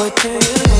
What do you.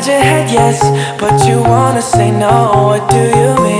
nod your head yes, but you wanna say no, what do you mean?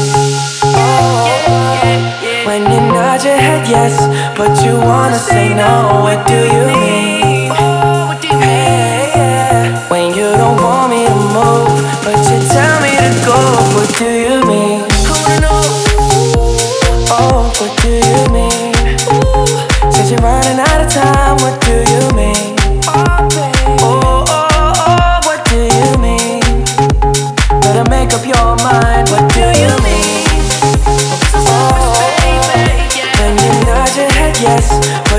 Head yes, but you wanna say no, what do you mean? Yes.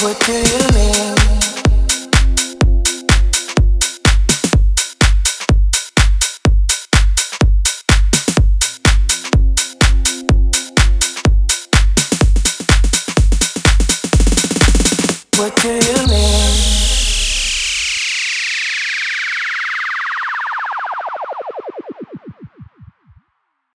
What do you mean? What do you